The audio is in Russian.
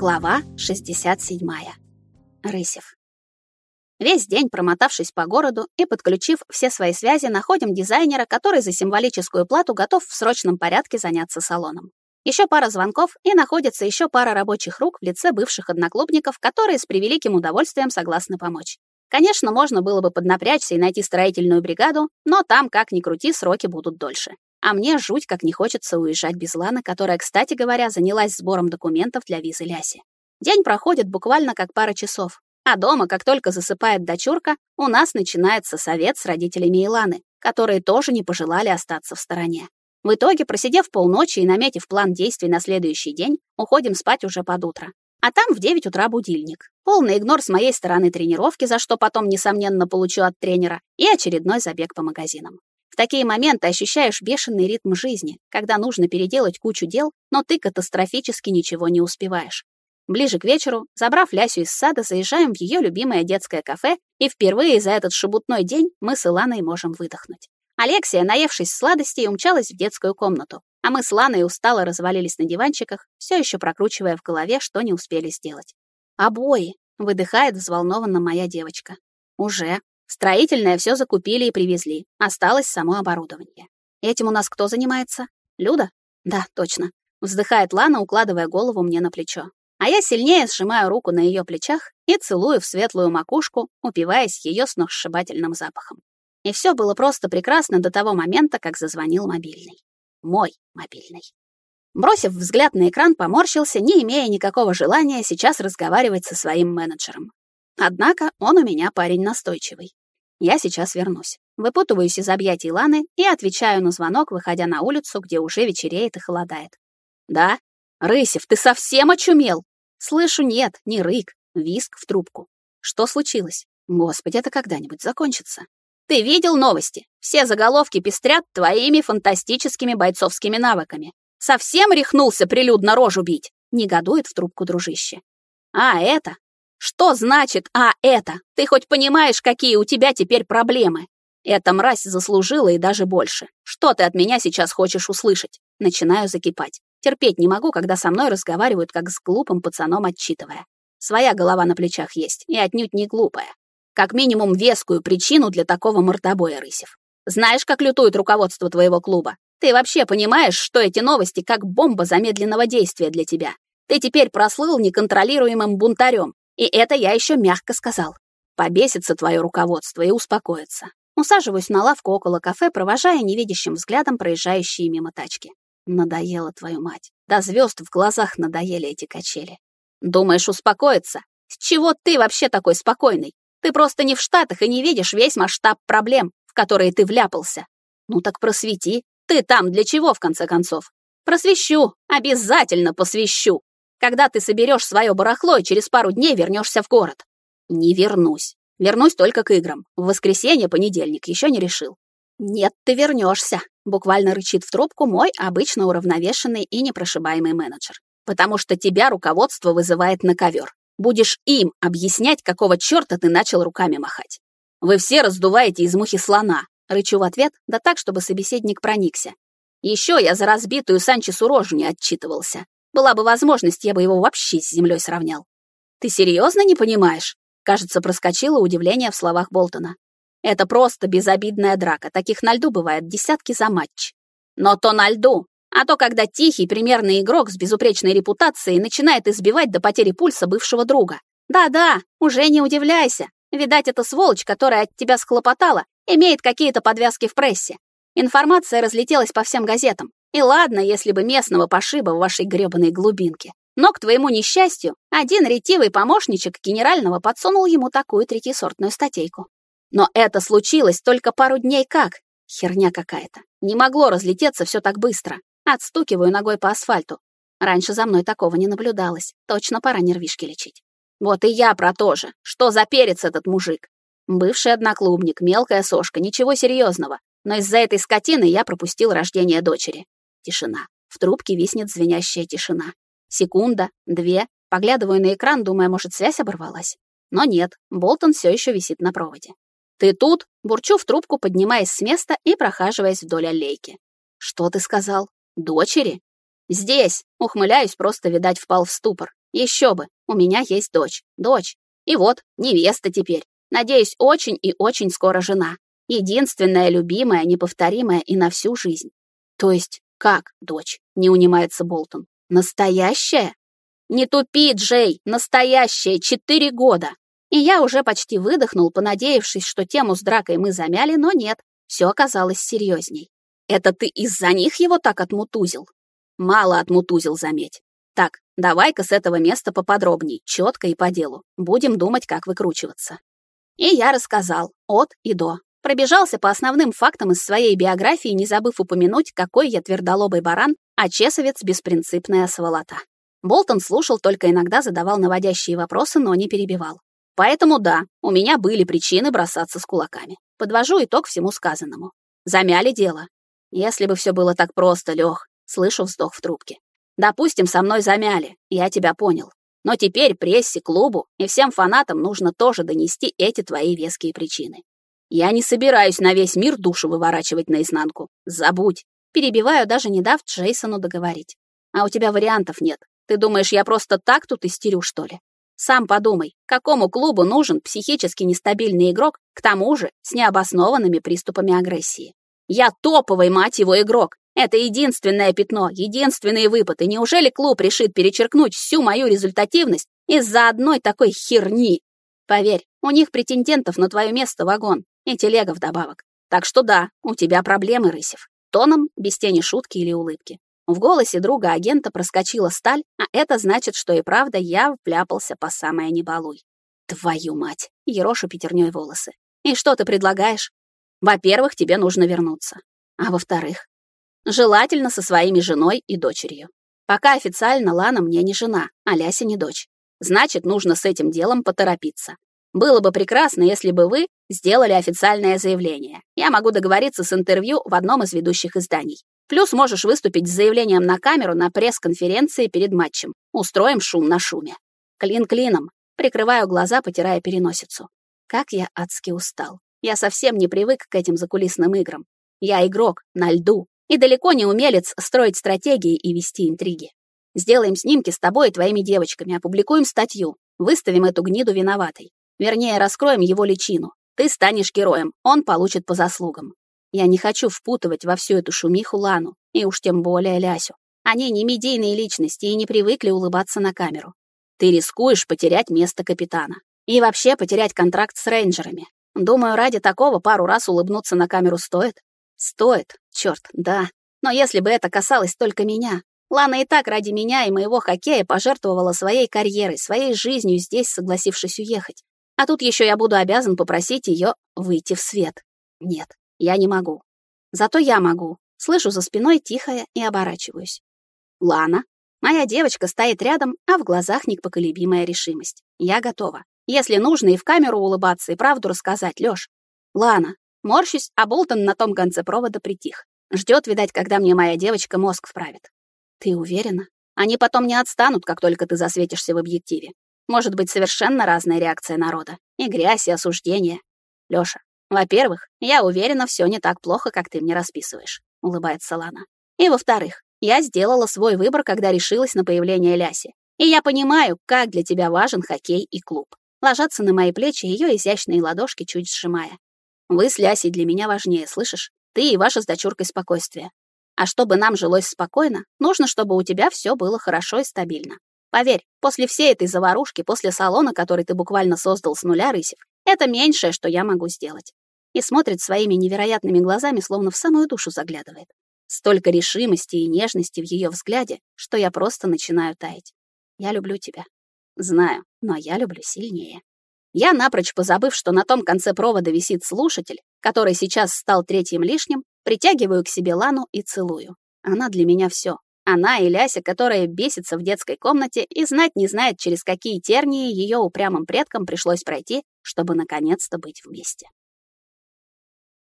Глава 67. Рысев. Весь день, промотавшись по городу и подключив все свои связи, находим дизайнера, который за символическую плату готов в срочном порядке заняться салоном. Еще пара звонков, и находится еще пара рабочих рук в лице бывших одноклубников, которые с превеликим удовольствием согласны помочь. Конечно, можно было бы поднапрячься и найти строительную бригаду, но там, как ни крути, сроки будут дольше. А мне жуть как не хочется уезжать без Ланы, которая, кстати говоря, занялась сбором документов для визы Ляси. День проходит буквально как пара часов. А дома, как только засыпает дочурка, у нас начинается совет с родителями Иланы, которые тоже не пожелали остаться в стороне. В итоге, просидев полночи и наметив план действий на следующий день, уходим спать уже под утро. А там в 9 утра будильник. Полный игнор с моей стороны тренировки, за что потом, несомненно, получу от тренера, и очередной забег по магазинам. В такие моменты ощущаешь бешеный ритм жизни, когда нужно переделать кучу дел, но ты катастрофически ничего не успеваешь. Ближе к вечеру, забрав Лясю из сада, заезжаем в ее любимое детское кафе, и впервые за этот шебутной день мы с Иланой можем выдохнуть. Алексия, наевшись сладостей, умчалась в детскую комнату, а мы с Ланой устало развалились на диванчиках, все еще прокручивая в голове, что не успели сделать. «Обои!» — выдыхает взволнованно моя девочка. «Уже!» Строительное все закупили и привезли. Осталось само оборудование. Этим у нас кто занимается? Люда? Да, точно. Вздыхает Лана, укладывая голову мне на плечо. А я сильнее сжимаю руку на ее плечах и целую в светлую макушку, упиваясь ее сногсшибательным запахом. И все было просто прекрасно до того момента, как зазвонил мобильный. Мой мобильный. Бросив взгляд на экран, поморщился, не имея никакого желания сейчас разговаривать со своим менеджером. Однако он у меня парень настойчивый. Я сейчас вернусь. Выпутываюсь из объятий Ланы и отвечаю на звонок, выходя на улицу, где уже вечереет и холодает. «Да? Рысев, ты совсем очумел?» Слышу «нет», не рык, виск в трубку. Что случилось? Господи, это когда-нибудь закончится. Ты видел новости? Все заголовки пестрят твоими фантастическими бойцовскими навыками. Совсем рехнулся прилюдно рожу бить? Негодует в трубку дружище. А это? Что значит «а это»? Ты хоть понимаешь, какие у тебя теперь проблемы? Эта мразь заслужила и даже больше. Что ты от меня сейчас хочешь услышать? Начинаю закипать. Терпеть не могу, когда со мной разговаривают, как с глупым пацаном отчитывая. Своя голова на плечах есть, и отнюдь не глупая. Как минимум вескую причину для такого мордобоя, Рысев. Знаешь, как лютует руководство твоего клуба? Ты вообще понимаешь, что эти новости как бомба замедленного действия для тебя? Ты теперь прослыл неконтролируемым бунтарем, и это я еще мягко сказал. Побесится твое руководство и успокоится. Усаживаюсь на лавку около кафе, провожая невидящим взглядом проезжающие мимо тачки. Надоела твою мать. До звезд в глазах надоели эти качели. Думаешь, успокоиться? С чего ты вообще такой спокойный? Ты просто не в Штатах и не видишь весь масштаб проблем, в которые ты вляпался. Ну так просвети. Ты там для чего, в конце концов? Просвещу, обязательно посвящу когда ты соберешь свое барахло и через пару дней вернешься в город. Не вернусь. Вернусь только к играм. В воскресенье, понедельник, еще не решил. Нет, ты вернешься, буквально рычит в трубку мой обычно уравновешенный и непрошибаемый менеджер. Потому что тебя руководство вызывает на ковер. Будешь им объяснять, какого черта ты начал руками махать. Вы все раздуваете из мухи слона. Рычу в ответ, да так, чтобы собеседник проникся. Еще я за разбитую Санчесу рожу не отчитывался. Была бы возможность, я бы его вообще с землей сравнял. Ты серьезно не понимаешь? Кажется, проскочило удивление в словах Болтона. Это просто безобидная драка. Таких на льду бывает десятки за матч. Но то на льду. А то, когда тихий, примерный игрок с безупречной репутацией начинает избивать до потери пульса бывшего друга. Да-да, уже не удивляйся. Видать, эта сволочь, которая от тебя схлопотала, имеет какие-то подвязки в прессе. Информация разлетелась по всем газетам. И ладно, если бы местного пошиба в вашей грёбаной глубинке. Но, к твоему несчастью, один ретивый помощничек генерального подсунул ему такую третьесортную статейку. Но это случилось только пару дней как. Херня какая-то. Не могло разлететься все так быстро. Отстукиваю ногой по асфальту. Раньше за мной такого не наблюдалось. Точно пора нервишки лечить. Вот и я про то же. Что за перец этот мужик? Бывший одноклубник, мелкая сошка, ничего серьезного. Но из-за этой скотины я пропустил рождение дочери. Тишина. В трубке виснет звенящая тишина. Секунда, две. Поглядываю на экран, думая, может, связь оборвалась. Но нет, Болтон все еще висит на проводе. «Ты тут?» — бурчу в трубку, поднимаясь с места и прохаживаясь вдоль аллейки. «Что ты сказал? Дочери?» «Здесь!» — ухмыляюсь, просто, видать, впал в ступор. Еще бы, у меня есть дочь. Дочь. И вот, невеста теперь. Надеюсь, очень и очень скоро жена. Единственная, любимая, неповторимая и на всю жизнь. То есть, как, дочь? Не унимается Болтон. Настоящая? Не тупи, Джей, настоящая, четыре года. И я уже почти выдохнул, понадеявшись, что тему с дракой мы замяли, но нет, все оказалось серьезней. Это ты из-за них его так отмутузил? Мало отмутузил, заметь. Так, давай-ка с этого места поподробней, четко и по делу. Будем думать, как выкручиваться. И я рассказал, от и до. Пробежался по основным фактам из своей биографии, не забыв упомянуть, какой я твердолобый баран, а чесовец — беспринципная сволота. Болтон слушал, только иногда задавал наводящие вопросы, но не перебивал. Поэтому да, у меня были причины бросаться с кулаками. Подвожу итог всему сказанному. Замяли дело. Если бы все было так просто, Лех, слышу вздох в трубке. Допустим, со мной замяли, я тебя понял. Но теперь прессе, клубу и всем фанатам нужно тоже донести эти твои веские причины. Я не собираюсь на весь мир душу выворачивать наизнанку. Забудь. Перебиваю, даже не дав Джейсону договорить. А у тебя вариантов нет. Ты думаешь, я просто так тут истерю, что ли? Сам подумай, какому клубу нужен психически нестабильный игрок, к тому же с необоснованными приступами агрессии? Я топовый, мать его, игрок. Это единственное пятно, единственные выпады. Неужели клуб решит перечеркнуть всю мою результативность из-за одной такой херни? Поверь, у них претендентов на твое место вагон и телега вдобавок. Так что да, у тебя проблемы, Рысев. Тоном, без тени шутки или улыбки. В голосе друга агента проскочила сталь, а это значит, что и правда я впляпался по самое небалуй. Твою мать! Ерошу пятерней волосы. И что ты предлагаешь? Во-первых, тебе нужно вернуться. А во-вторых, желательно со своими женой и дочерью. Пока официально Лана мне не жена, а Ляся не дочь. Значит, нужно с этим делом поторопиться. Было бы прекрасно, если бы вы сделали официальное заявление. Я могу договориться с интервью в одном из ведущих изданий. Плюс можешь выступить с заявлением на камеру на пресс-конференции перед матчем. Устроим шум на шуме. Клин клином. Прикрываю глаза, потирая переносицу. Как я адски устал. Я совсем не привык к этим закулисным играм. Я игрок на льду и далеко не умелец строить стратегии и вести интриги. Сделаем снимки с тобой и твоими девочками, опубликуем статью, выставим эту гниду виноватой. Вернее, раскроем его личину. Ты станешь героем, он получит по заслугам. Я не хочу впутывать во всю эту шумиху Лану, и уж тем более Лясю. Они не медийные личности и не привыкли улыбаться на камеру. Ты рискуешь потерять место капитана. И вообще потерять контракт с рейнджерами. Думаю, ради такого пару раз улыбнуться на камеру стоит. Стоит, черт, да. Но если бы это касалось только меня. Лана и так ради меня и моего хоккея пожертвовала своей карьерой, своей жизнью здесь, согласившись уехать. А тут еще я буду обязан попросить ее выйти в свет. Нет, я не могу. Зато я могу. Слышу за спиной тихое и оборачиваюсь. Лана. Моя девочка стоит рядом, а в глазах непоколебимая решимость. Я готова. Если нужно и в камеру улыбаться, и правду рассказать, Лёш. Лана. Морщусь, а Болтон на том конце провода притих. Ждет, видать, когда мне моя девочка мозг вправит. Ты уверена? Они потом не отстанут, как только ты засветишься в объективе. Может быть совершенно разная реакция народа. И грязь, и осуждение. Лёша, во-первых, я уверена, все не так плохо, как ты мне расписываешь, улыбается Лана. И во-вторых, я сделала свой выбор, когда решилась на появление Ляси. И я понимаю, как для тебя важен хоккей и клуб. Ложатся на мои плечи ее изящные ладошки, чуть сжимая. Вы с Лясей для меня важнее, слышишь? Ты и ваша с дочуркой спокойствие. А чтобы нам жилось спокойно, нужно, чтобы у тебя все было хорошо и стабильно. Поверь, после всей этой заварушки, после салона, который ты буквально создал с нуля, Рысев, это меньшее, что я могу сделать и смотрит своими невероятными глазами, словно в самую душу заглядывает. Столько решимости и нежности в ее взгляде, что я просто начинаю таять. Я люблю тебя. Знаю, но я люблю сильнее. Я, напрочь позабыв, что на том конце провода висит слушатель, который сейчас стал третьим лишним, притягиваю к себе Лану и целую. Она для меня все. Она и Ляся, которая бесится в детской комнате и знать не знает, через какие тернии ее упрямым предкам пришлось пройти, чтобы наконец-то быть вместе.